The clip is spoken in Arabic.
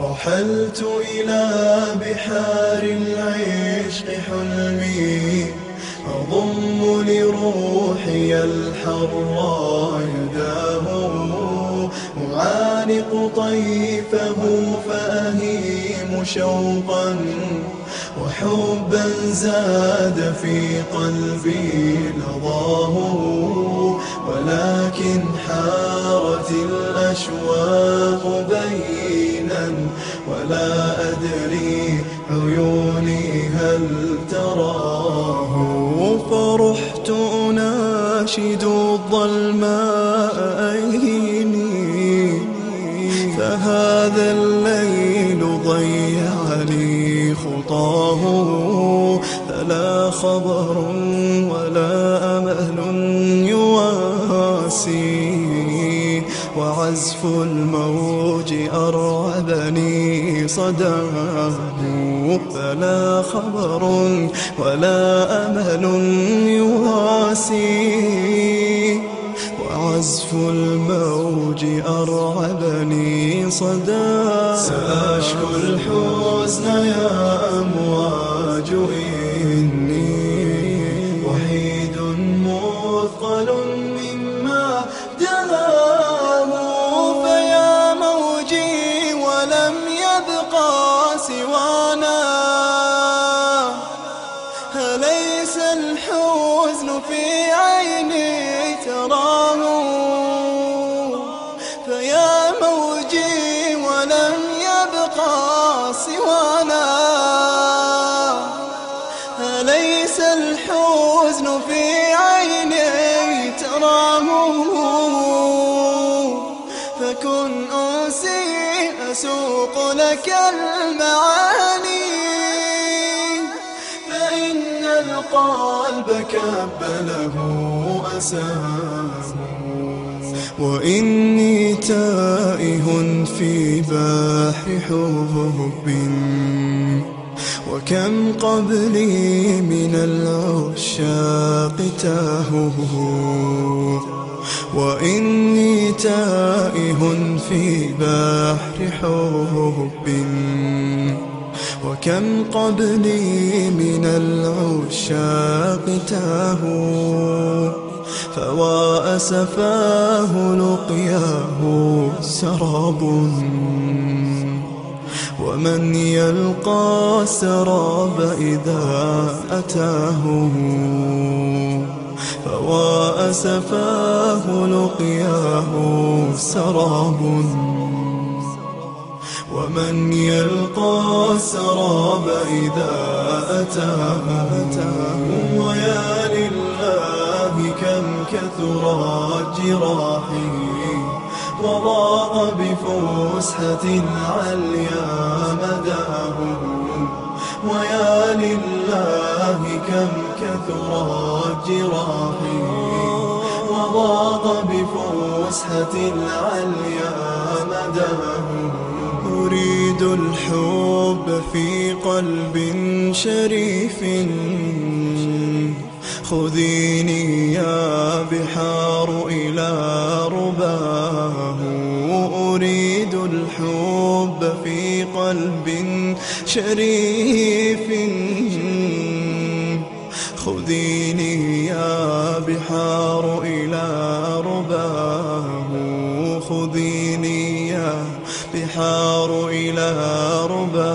رحلت إلى بحار العشق حلمي أضم لروحي الحر يداه أعانق طيفه فأهيم شوقا وحبا زاد في قلبي لظاه ولكن حارت الأشواق بينا ولا أدري عيوني هل تراه. فرحت أناشد الظلماء أيني فهذا الليل ضيع لي خطاه. فلا خبر ولا أمل يواسي. وعزف الموج أرعبني صداه فلا خبر ولا أمل يواسي. وعزف الموج أرعبني صداه سأشكو الحزن يا أمواج أليس الحزن في عيني تراه. فيا موجي ولم يبقى سوانا. أليس الحزن في عيني تراه. فكن أنسي أسوق لك المعاني. القلب كبله أساه وإني تائه في بحر حب وكم قبلي من العشاق تاهوا وإني تائه في بحر حب وكم قبلي من العشاق تاهوا فوا أسفاه لقياه سراب. ومن يلقى السراب إذا أتاه. فوا أسفاه لقياه سراب. ومن يلقى السراب إذا أتاه ويا لله كم كثرت جراحي وضاق بفسحة عليا مداه ويا لله كم كثرت جراحي وضاق بفسحة عليا مداه أريد الحب في قلب شريف. خذيني يا بحار إلى رباه. أريد الحب في قلب شريف. خذيني يا بحار إلى رباه. بحار إلى رباه